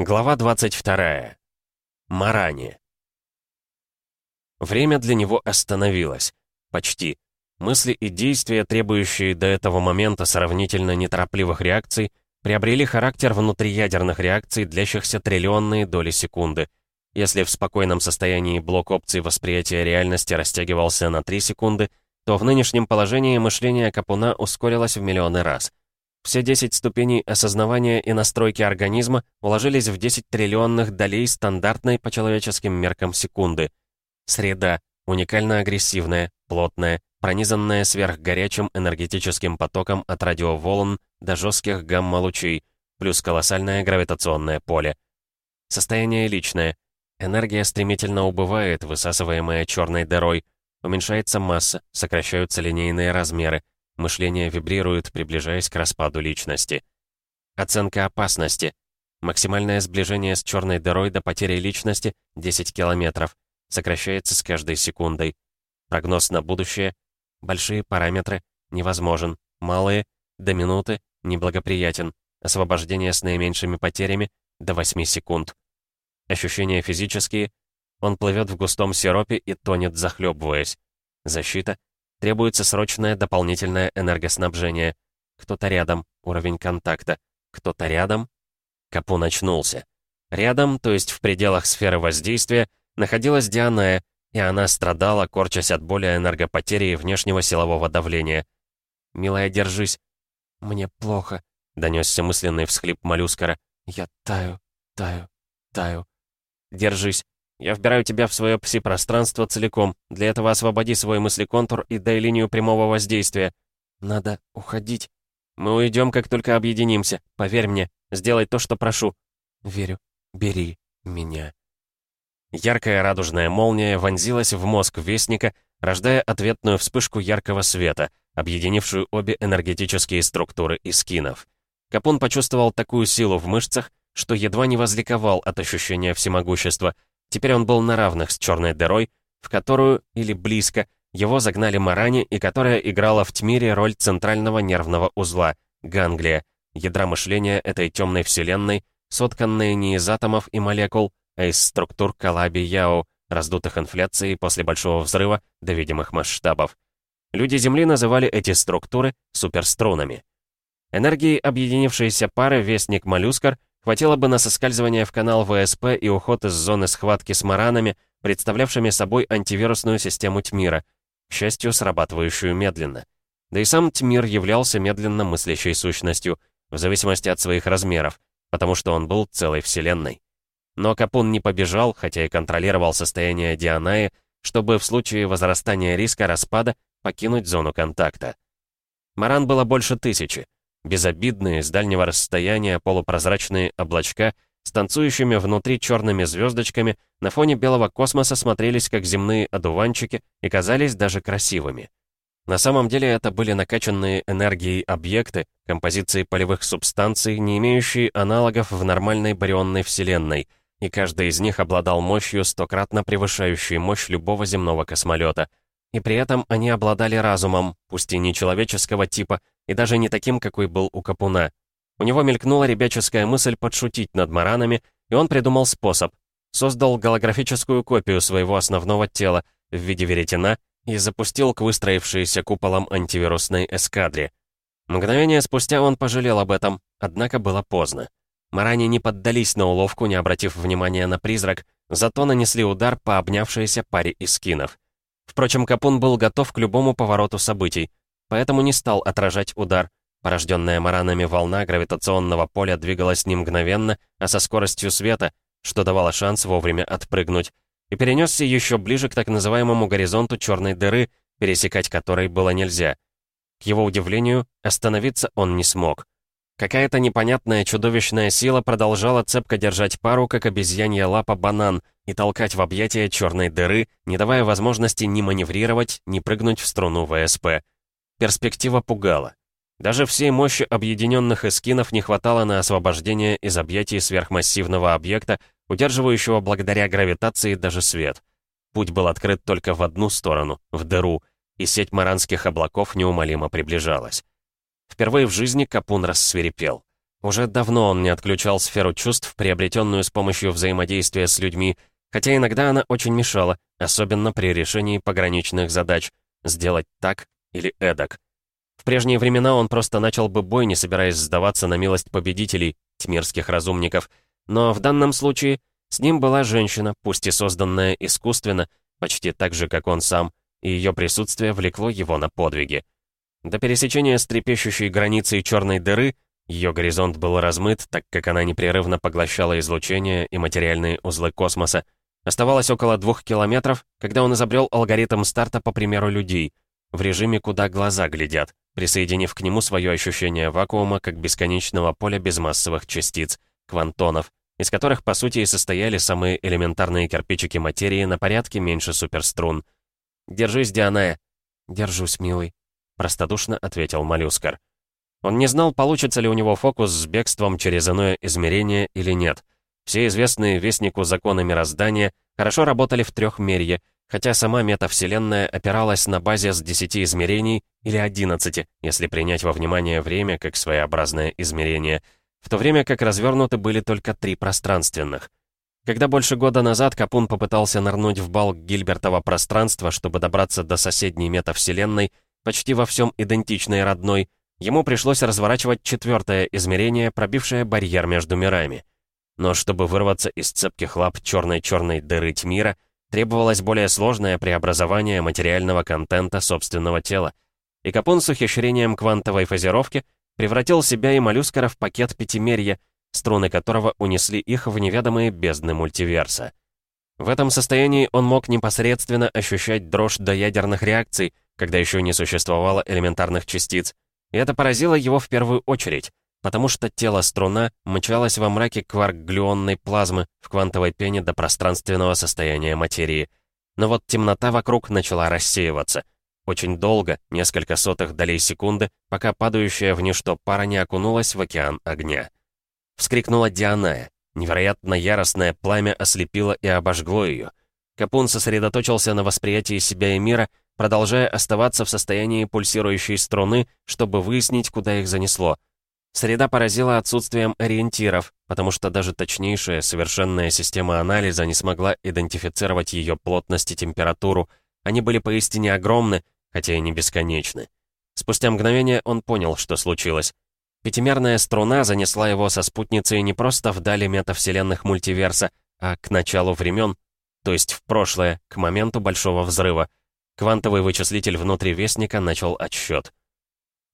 Глава 22. Марани. Время для него остановилось. Почти. Мысли и действия, требующие до этого момента сравнительно неторопливых реакций, приобрели характер внутриядерных реакций, длящихся триллионные доли секунды. Если в спокойном состоянии блок опций восприятия реальности растягивался на 3 секунды, то в нынешнем положении мышление Капуна ускорилось в миллионы раз. Все 10 ступеней осознавания и настройки организма уложились в 10 триллионных долей стандартной по человеческим меркам секунды. Среда. Уникально агрессивная, плотная, пронизанная сверхгорячим энергетическим потоком от радиоволн до жестких гамма-лучей, плюс колоссальное гравитационное поле. Состояние личное. Энергия стремительно убывает, высасываемая черной дырой. Уменьшается масса, сокращаются линейные размеры, Мышление вибрирует, приближаясь к распаду личности. Оценка опасности. Максимальное сближение с черной дырой до потери личности — 10 километров. Сокращается с каждой секундой. Прогноз на будущее. Большие параметры. Невозможен. Малые. До минуты. Неблагоприятен. Освобождение с наименьшими потерями. До 8 секунд. Ощущения физические. Он плывет в густом сиропе и тонет, захлебываясь. Защита. Требуется срочное дополнительное энергоснабжение. Кто-то рядом, уровень контакта. Кто-то рядом. Капу начнулся. Рядом, то есть в пределах сферы воздействия, находилась Дианая, и она страдала, корчась от боли энергопотери и внешнего силового давления. «Милая, держись». «Мне плохо», — донесся мысленный всхлип моллюскара. «Я таю, таю, таю». «Держись. Я вбираю тебя в свое пси-пространство целиком. Для этого освободи свой мыслеконтур и дай линию прямого воздействия. Надо уходить. Мы уйдем, как только объединимся. Поверь мне. Сделай то, что прошу. Верю. Бери меня. Яркая радужная молния вонзилась в мозг Вестника, рождая ответную вспышку яркого света, объединившую обе энергетические структуры искинов. Капун почувствовал такую силу в мышцах, что едва не возликовал от ощущения всемогущества — Теперь он был на равных с черной дырой, в которую, или близко, его загнали Марани и которая играла в Тмире роль центрального нервного узла, ганглия, ядра мышления этой темной вселенной, сотканные не из атомов и молекул, а из структур Калаби-Яо, раздутых инфляцией после Большого Взрыва до видимых масштабов. Люди Земли называли эти структуры суперструнами. Энергии объединившейся пары Вестник-Моллюскар Хватило бы на соскальзывание в канал ВСП и уход из зоны схватки с маранами, представлявшими собой антивирусную систему Тмира, к счастью, срабатывающую медленно. Да и сам Тмир являлся медленно мыслящей сущностью, в зависимости от своих размеров, потому что он был целой вселенной. Но Капун не побежал, хотя и контролировал состояние Дианаи, чтобы в случае возрастания риска распада покинуть зону контакта. Маран было больше тысячи, Безобидные, с дальнего расстояния полупрозрачные облачка с танцующими внутри черными звездочками на фоне белого космоса смотрелись как земные одуванчики и казались даже красивыми. На самом деле это были накачанные энергией объекты, композиции полевых субстанций, не имеющие аналогов в нормальной барионной вселенной, и каждый из них обладал мощью, стократно превышающей мощь любого земного космолета. И при этом они обладали разумом, пусть и не человеческого типа, и даже не таким, какой был у Капуна. У него мелькнула ребяческая мысль подшутить над маранами, и он придумал способ. Создал голографическую копию своего основного тела в виде веретена и запустил к выстроившейся куполом антивирусной эскадре. Мгновение спустя он пожалел об этом, однако было поздно. Марани не поддались на уловку, не обратив внимания на призрак, зато нанесли удар по обнявшейся паре искинов. Впрочем, Капун был готов к любому повороту событий поэтому не стал отражать удар. Порожденная маранами волна гравитационного поля двигалась не мгновенно, а со скоростью света, что давало шанс вовремя отпрыгнуть, и перенесся еще ближе к так называемому горизонту черной дыры, пересекать которой было нельзя. К его удивлению, остановиться он не смог. Какая-то непонятная чудовищная сила продолжала цепко держать пару, как обезьянья лапа банан, и толкать в объятия черной дыры, не давая возможности ни маневрировать, ни прыгнуть в струну ВСП. Перспектива пугала. Даже всей мощи объединенных эскинов не хватало на освобождение из объятий сверхмассивного объекта, удерживающего благодаря гравитации даже свет. Путь был открыт только в одну сторону, в дыру, и сеть маранских облаков неумолимо приближалась. Впервые в жизни Капун рассверепел. Уже давно он не отключал сферу чувств, приобретенную с помощью взаимодействия с людьми, хотя иногда она очень мешала, особенно при решении пограничных задач — сделать так или эдак. В прежние времена он просто начал бы бой, не собираясь сдаваться на милость победителей, тьмирских разумников, но в данном случае с ним была женщина, пусть и созданная искусственно, почти так же, как он сам, и ее присутствие влекло его на подвиги. До пересечения с трепещущей границей черной дыры ее горизонт был размыт, так как она непрерывно поглощала излучение и материальные узлы космоса. Оставалось около двух километров, когда он изобрел алгоритм старта по примеру людей, в режиме «куда глаза глядят», присоединив к нему свое ощущение вакуума как бесконечного поля безмассовых частиц, квантонов, из которых, по сути, и состояли самые элементарные кирпичики материи на порядке меньше суперструн. «Держись, Дианая». «Держусь, милый», — простодушно ответил моллюскар. Он не знал, получится ли у него фокус с бегством через иное измерение или нет. Все известные Вестнику законы мироздания хорошо работали в трехмерье, хотя сама метавселенная опиралась на базе с 10 измерений или 11, если принять во внимание время как своеобразное измерение — в то время как развернуты были только три пространственных. Когда больше года назад Капун попытался нырнуть в балк Гильбертова пространства, чтобы добраться до соседней метавселенной, почти во всем идентичной родной, ему пришлось разворачивать четвертое измерение, пробившее барьер между мирами. Но чтобы вырваться из цепких лап черной-черной дыры тьмира, требовалось более сложное преобразование материального контента собственного тела. И Капун с ухищрением квантовой фазировки — превратил себя и моллюскера в пакет пятимерья, струны которого унесли их в неведомые бездны мультиверса. В этом состоянии он мог непосредственно ощущать дрожь до ядерных реакций, когда еще не существовало элементарных частиц, и это поразило его в первую очередь, потому что тело струна мчалось во мраке кварк-глюонной плазмы в квантовой пене до пространственного состояния материи. Но вот темнота вокруг начала рассеиваться — очень долго, несколько сотых долей секунды, пока падающая в ничто пара не окунулась в океан огня. Вскрикнула Дианая. Невероятно яростное пламя ослепило и обожгло ее. Капун сосредоточился на восприятии себя и мира, продолжая оставаться в состоянии пульсирующей струны, чтобы выяснить, куда их занесло. Среда поразила отсутствием ориентиров, потому что даже точнейшая совершенная система анализа не смогла идентифицировать ее плотность и температуру. Они были поистине огромны, хотя и не бесконечны. Спустя мгновение он понял, что случилось. Пятимерная струна занесла его со спутницей не просто вдали метавселенных мультиверса, а к началу времен, то есть в прошлое, к моменту Большого Взрыва. Квантовый вычислитель внутри Вестника начал отсчет.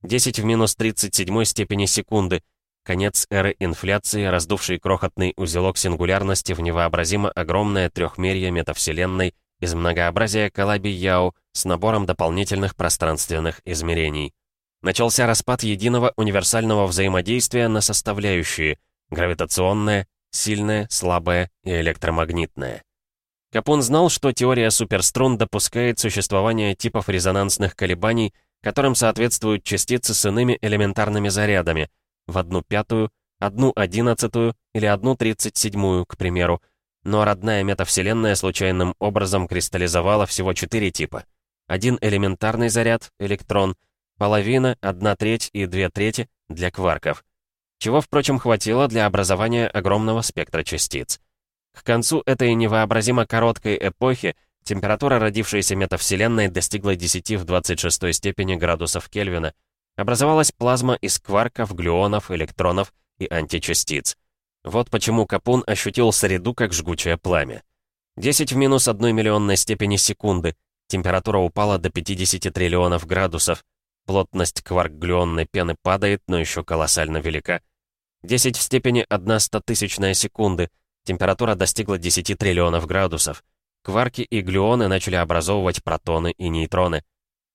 10 в минус 37 степени секунды. Конец эры инфляции, раздувший крохотный узелок сингулярности в невообразимо огромное трехмерье метавселенной из многообразия коллабий Яо с набором дополнительных пространственных измерений. Начался распад единого универсального взаимодействия на составляющие — гравитационное, сильное, слабое и электромагнитное. Капун знал, что теория суперструн допускает существование типов резонансных колебаний, которым соответствуют частицы с иными элементарными зарядами в одну пятую, одну одиннадцатую или одну тридцать седьмую, к примеру, но родная метавселенная случайным образом кристаллизовала всего четыре типа — один элементарный заряд, электрон, половина, одна треть и две трети для кварков. Чего, впрочем, хватило для образования огромного спектра частиц. К концу этой невообразимо короткой эпохи температура родившейся метавселенной достигла 10 в 26 степени градусов Кельвина. Образовалась плазма из кварков, глюонов, электронов и античастиц. Вот почему Капун ощутил среду как жгучее пламя. 10 в минус 1 миллионной степени секунды, Температура упала до 50 триллионов градусов. Плотность кварк-глюонной пены падает, но еще колоссально велика. 10 в степени 1 стотысячная секунды. Температура достигла 10 триллионов градусов. Кварки и глюоны начали образовывать протоны и нейтроны.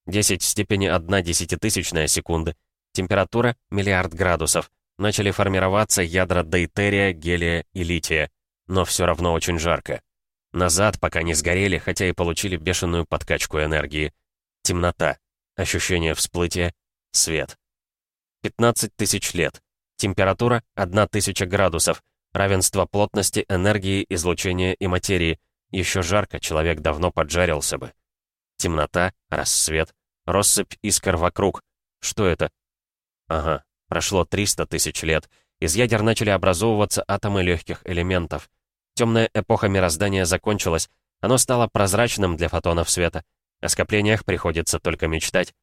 10 в степени 1 десятитысячная секунды. Температура — миллиард градусов. Начали формироваться ядра дейтерия, гелия и лития. Но все равно очень жарко. Назад, пока не сгорели, хотя и получили бешеную подкачку энергии. Темнота. Ощущение всплытия. Свет. 15 тысяч лет. Температура — 1000 градусов. Равенство плотности, энергии, излучения и материи. Еще жарко, человек давно поджарился бы. Темнота, рассвет, россыпь искр вокруг. Что это? Ага, прошло 300 тысяч лет. из ядер начали образовываться атомы легких элементов. Темная эпоха мироздания закончилась, оно стало прозрачным для фотонов света. О скоплениях приходится только мечтать.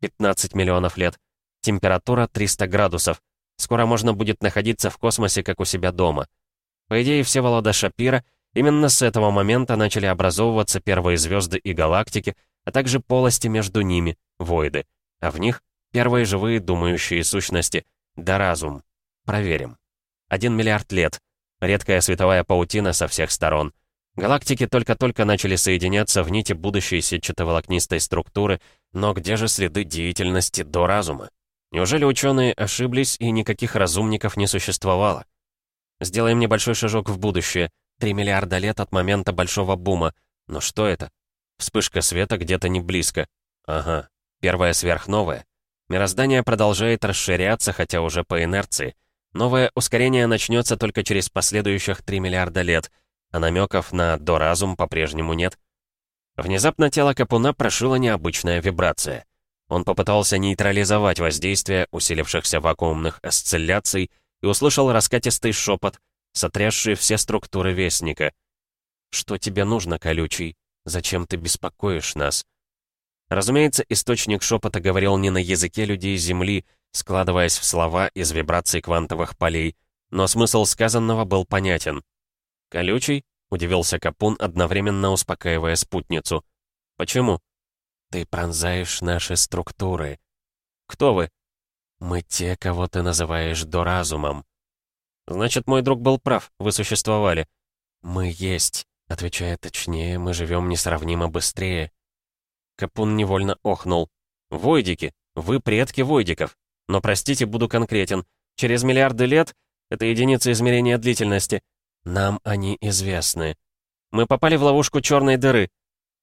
15 миллионов лет. Температура 300 градусов. Скоро можно будет находиться в космосе, как у себя дома. По идее, все Волода Шапира именно с этого момента начали образовываться первые звезды и галактики, а также полости между ними, воиды. А в них первые живые думающие сущности, да разум. Проверим. Один миллиард лет. Редкая световая паутина со всех сторон. Галактики только-только начали соединяться в нити будущей сетчато-волокнистой структуры, но где же следы деятельности до разума? Неужели ученые ошиблись и никаких разумников не существовало? Сделаем небольшой шажок в будущее. Три миллиарда лет от момента большого бума. Но что это? Вспышка света где-то не близко. Ага, первая сверхновая. Мироздание продолжает расширяться, хотя уже по инерции. Новое ускорение начнется только через последующих 3 миллиарда лет, а намеков на доразум по-прежнему нет. Внезапно тело Капуна прошила необычная вибрация. Он попытался нейтрализовать воздействие усилившихся вакуумных осцилляций и услышал раскатистый шепот, сотрясший все структуры Вестника. «Что тебе нужно, колючий? Зачем ты беспокоишь нас?» Разумеется, источник шепота говорил не на языке людей Земли, складываясь в слова из вибраций квантовых полей, но смысл сказанного был понятен. «Колючий?» — удивился Капун, одновременно успокаивая спутницу. «Почему?» «Ты пронзаешь наши структуры». «Кто вы?» «Мы те, кого ты называешь доразумом». «Значит, мой друг был прав, вы существовали». «Мы есть», — отвечая точнее, мы живем несравнимо быстрее. Капун невольно охнул. «Войдики! Вы предки войдиков! Но, простите, буду конкретен. Через миллиарды лет — это единица измерения длительности. Нам они известны. Мы попали в ловушку черной дыры.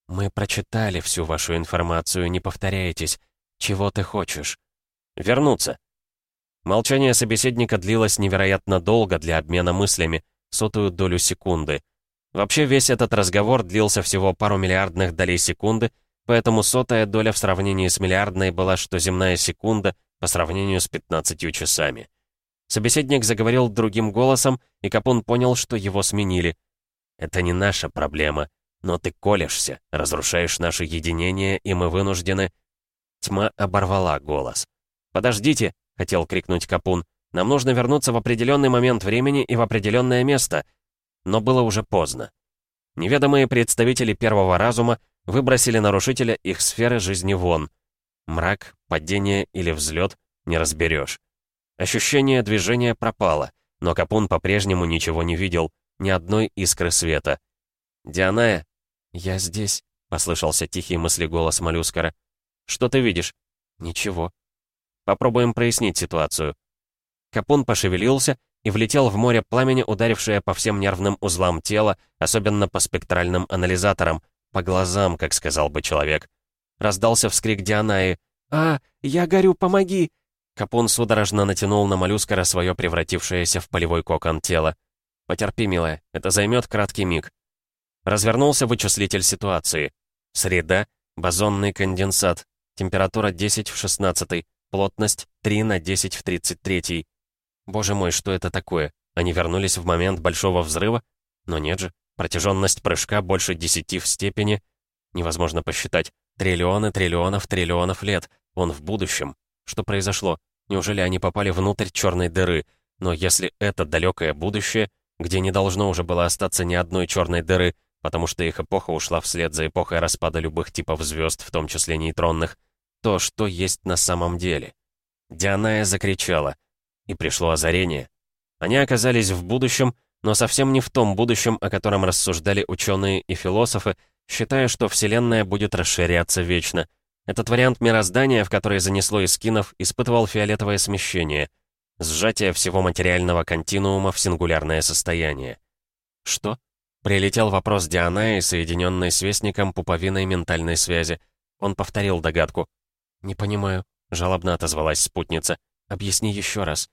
Мы прочитали всю вашу информацию, не повторяйтесь. Чего ты хочешь? Вернуться. Молчание собеседника длилось невероятно долго для обмена мыслями, сотую долю секунды. Вообще весь этот разговор длился всего пару миллиардных долей секунды, поэтому сотая доля в сравнении с миллиардной была, что земная секунда по сравнению с 15 часами. Собеседник заговорил другим голосом, и Капун понял, что его сменили. «Это не наша проблема, но ты колешься, разрушаешь наше единение, и мы вынуждены...» Тьма оборвала голос. «Подождите!» — хотел крикнуть Капун. «Нам нужно вернуться в определенный момент времени и в определенное место». Но было уже поздно. Неведомые представители первого разума выбросили нарушителя их сферы жизни вон. Мрак, падение или взлет — не разберешь. Ощущение движения пропало, но Капун по-прежнему ничего не видел, ни одной искры света. «Дианая!» «Я здесь», — послышался тихий мыслеголос моллюскара. «Что ты видишь?» «Ничего». «Попробуем прояснить ситуацию». Капун пошевелился и влетел в море пламени, ударившее по всем нервным узлам тела, особенно по спектральным анализаторам, по глазам, как сказал бы человек. Раздался вскрик Дианаи. «А, я горю, помоги!» Капун судорожно натянул на моллюскара свое превратившееся в полевой кокон тело. «Потерпи, милая, это займет краткий миг». Развернулся вычислитель ситуации. Среда, бозонный конденсат, температура 10 в 16, плотность 3 на 10 в 33. Боже мой, что это такое? Они вернулись в момент большого взрыва? Но нет же, протяженность прыжка больше 10 в степени. Невозможно посчитать. Триллионы триллионов триллионов лет. Он в будущем. Что произошло? Неужели они попали внутрь черной дыры? Но если это далекое будущее, где не должно уже было остаться ни одной черной дыры, потому что их эпоха ушла вслед за эпохой распада любых типов звезд, в том числе нейтронных, то что есть на самом деле? Дианая закричала, и пришло озарение. Они оказались в будущем, но совсем не в том будущем, о котором рассуждали ученые и философы, считая, что Вселенная будет расширяться вечно — этот вариант мироздания, в который занесло Искинов, испытывал фиолетовое смещение, сжатие всего материального континуума в сингулярное состояние. Что? Прилетел вопрос Дианаи, соединенной с Вестником пуповиной ментальной связи. Он повторил догадку. «Не понимаю», — жалобно отозвалась спутница. «Объясни еще раз».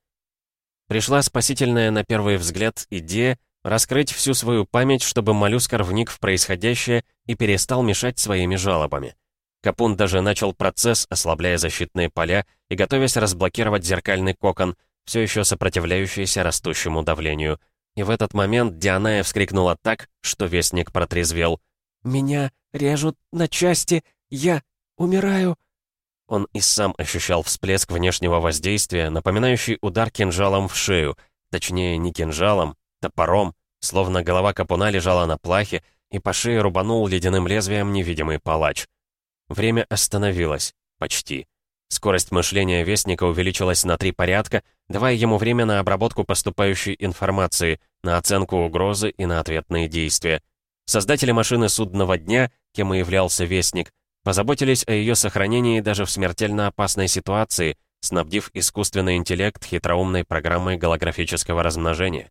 Пришла спасительная на первый взгляд идея раскрыть всю свою память, чтобы моллюскар вник в происходящее и перестал мешать своими жалобами. Капун даже начал процесс, ослабляя защитные поля и готовясь разблокировать зеркальный кокон, все еще сопротивляющийся растущему давлению. И в этот момент Дианая вскрикнула так, что Вестник протрезвел. «Меня режут на части! Я умираю!» Он и сам ощущал всплеск внешнего воздействия, напоминающий удар кинжалом в шею. Точнее, не кинжалом, топором, словно голова капуна лежала на плахе, и по шее рубанул ледяным лезвием невидимый палач. Время остановилось. Почти. Скорость мышления Вестника увеличилась на три порядка, давая ему время на обработку поступающей информации, на оценку угрозы и на ответные действия. Создатели машины судного дня, кем и являлся Вестник, позаботились о ее сохранении даже в смертельно опасной ситуации, снабдив искусственный интеллект хитроумной программой голографического размножения.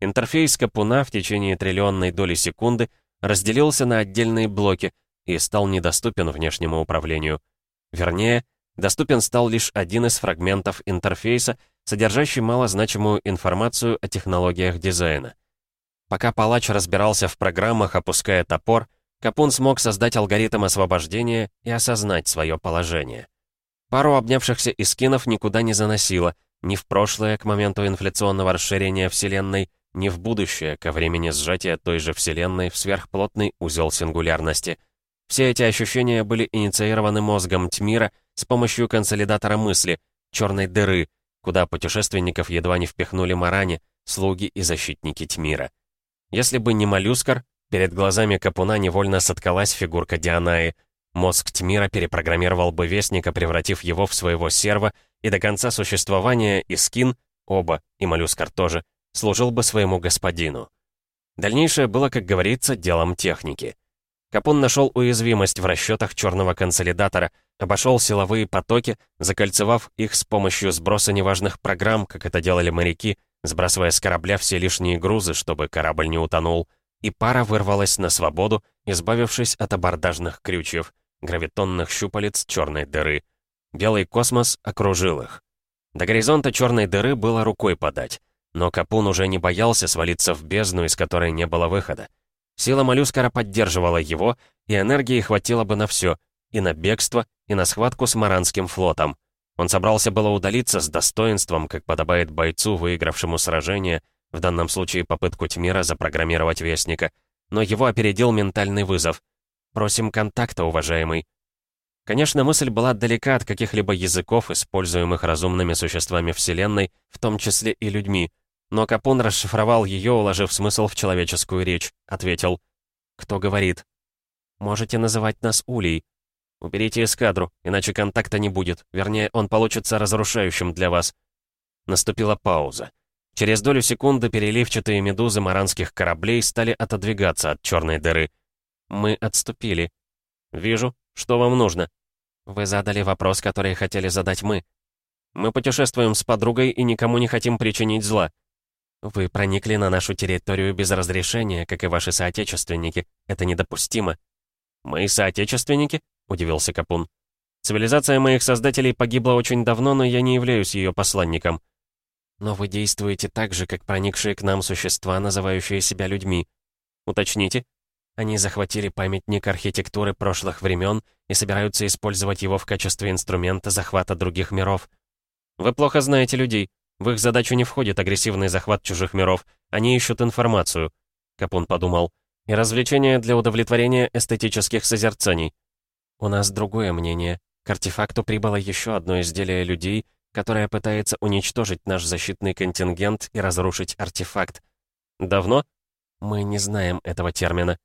Интерфейс Капуна в течение триллионной доли секунды разделился на отдельные блоки и стал недоступен внешнему управлению. Вернее, доступен стал лишь один из фрагментов интерфейса, содержащий малозначимую информацию о технологиях дизайна. Пока палач разбирался в программах, опуская топор, Капун смог создать алгоритм освобождения и осознать свое положение. Пару обнявшихся искинов никуда не заносило, ни в прошлое, к моменту инфляционного расширения Вселенной, ни в будущее, ко времени сжатия той же Вселенной в сверхплотный узел сингулярности. Все эти ощущения были инициированы мозгом Тьмира с помощью консолидатора мысли, черной дыры, куда путешественников едва не впихнули Маране, слуги и защитники Тьмира. Если бы не моллюскар, Перед глазами Капуна невольно соткалась фигурка Дианаи. Мозг Тмира перепрограммировал бы Вестника, превратив его в своего серва, и до конца существования Искин, оба, и Моллюскар тоже, служил бы своему господину. Дальнейшее было, как говорится, делом техники. Капун нашел уязвимость в расчетах черного консолидатора, обошел силовые потоки, закольцевав их с помощью сброса неважных программ, как это делали моряки, сбрасывая с корабля все лишние грузы, чтобы корабль не утонул — и пара вырвалась на свободу, избавившись от абордажных крючев, гравитонных щупалец черной дыры. Белый космос окружил их. До горизонта черной дыры было рукой подать, но Капун уже не боялся свалиться в бездну, из которой не было выхода. Сила моллюскара поддерживала его, и энергии хватило бы на все, и на бегство, и на схватку с Маранским флотом. Он собрался было удалиться с достоинством, как подобает бойцу, выигравшему сражение, в данном случае попытку Тьмира запрограммировать Вестника, но его опередил ментальный вызов. «Просим контакта, уважаемый». Конечно, мысль была далека от каких-либо языков, используемых разумными существами Вселенной, в том числе и людьми, но Капун расшифровал ее, уложив смысл в человеческую речь, ответил. «Кто говорит?» «Можете называть нас Улей. Уберите эскадру, иначе контакта не будет, вернее, он получится разрушающим для вас». Наступила пауза. Через долю секунды переливчатые медузы маранских кораблей стали отодвигаться от черной дыры. Мы отступили. «Вижу. Что вам нужно?» «Вы задали вопрос, который хотели задать мы. Мы путешествуем с подругой и никому не хотим причинить зла. Вы проникли на нашу территорию без разрешения, как и ваши соотечественники. Это недопустимо». «Мои соотечественники?» — удивился Капун. «Цивилизация моих создателей погибла очень давно, но я не являюсь ее посланником. Но вы действуете так же, как проникшие к нам существа, называющие себя людьми. Уточните. Они захватили памятник архитектуры прошлых времен и собираются использовать его в качестве инструмента захвата других миров. Вы плохо знаете людей. В их задачу не входит агрессивный захват чужих миров. Они ищут информацию. Капун подумал. И развлечения для удовлетворения эстетических созерцаний. У нас другое мнение. К артефакту прибыло еще одно изделие людей — которая пытается уничтожить наш защитный контингент и разрушить артефакт. Давно? Мы не знаем этого термина.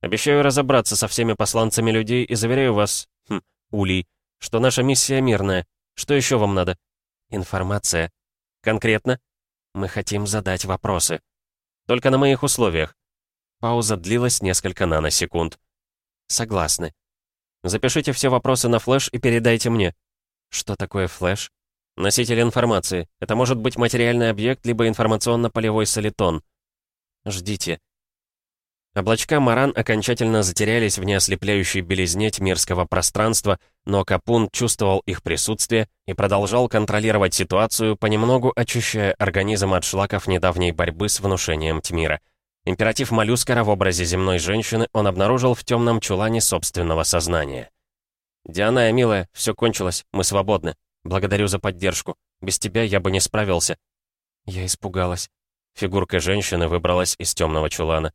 Обещаю разобраться со всеми посланцами людей и заверяю вас, хм, Улей, что наша миссия мирная. Что еще вам надо? Информация. Конкретно? Мы хотим задать вопросы. Только на моих условиях. Пауза длилась несколько наносекунд. Согласны. Запишите все вопросы на флеш и передайте мне. Что такое флеш? Носитель информации. Это может быть материальный объект, либо информационно-полевой солитон. Ждите. Облачка Маран окончательно затерялись в неослепляющей белизне тьмирского пространства, но Капун чувствовал их присутствие и продолжал контролировать ситуацию, понемногу очищая организм от шлаков недавней борьбы с внушением Тьмира. Императив моллюскара в образе земной женщины он обнаружил в темном чулане собственного сознания. «Диана, милая, все кончилось, мы свободны. Благодарю за поддержку. Без тебя я бы не справился». Я испугалась. Фигурка женщины выбралась из темного чулана.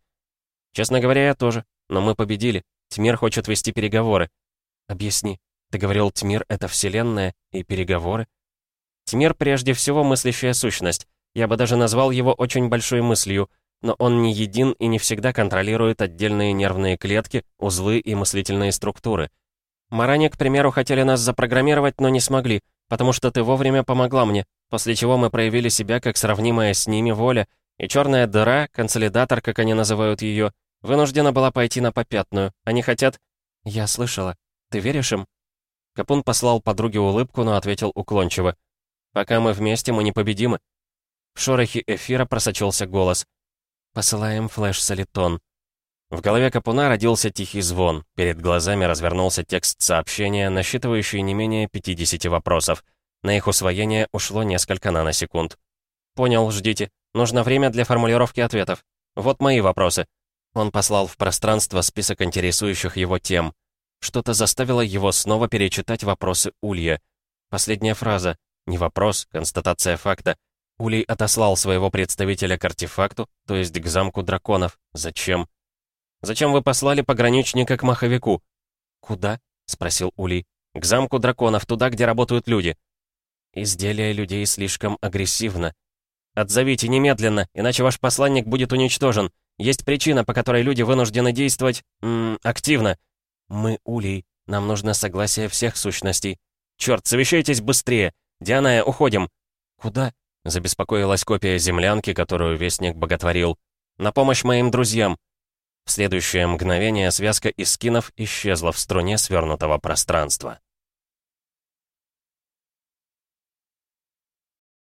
«Честно говоря, я тоже. Но мы победили. Тьмир хочет вести переговоры». «Объясни. Ты говорил, Тьмир — это Вселенная и переговоры?» «Тьмир прежде всего мыслящая сущность. Я бы даже назвал его очень большой мыслью, но он не един и не всегда контролирует отдельные нервные клетки, узлы и мыслительные структуры. Маране, к примеру, хотели нас запрограммировать, но не смогли, потому что ты вовремя помогла мне, после чего мы проявили себя как сравнимая с ними воля, и черная дыра, консолидатор, как они называют ее, вынуждена была пойти на попятную. Они хотят... Я слышала. Ты веришь им? Капун послал подруге улыбку, но ответил уклончиво. «Пока мы вместе, мы непобедимы». В шорохе эфира просочился голос. «Посылаем флеш-солитон». В голове Капуна родился тихий звон. Перед глазами развернулся текст сообщения, насчитывающий не менее 50 вопросов. На их усвоение ушло несколько наносекунд. «Понял, ждите. Нужно время для формулировки ответов. Вот мои вопросы». Он послал в пространство список интересующих его тем. Что-то заставило его снова перечитать вопросы Улья. Последняя фраза. Не вопрос, констатация факта. Улей отослал своего представителя к артефакту, то есть к замку драконов. Зачем? «Зачем вы послали пограничника к маховику?» «Куда?» — спросил Улей. «К замку драконов, туда, где работают люди». «Изделие людей слишком агрессивно». «Отзовите немедленно, иначе ваш посланник будет уничтожен. Есть причина, по которой люди вынуждены действовать... М -м, активно». «Мы Улей. Нам нужно согласие всех сущностей». «Черт, совещайтесь быстрее! Дианая, уходим!» «Куда?» — забеспокоилась копия землянки, которую Вестник боготворил. «На помощь моим друзьям!» В следующее мгновение связка из скинов исчезла в струне свернутого пространства.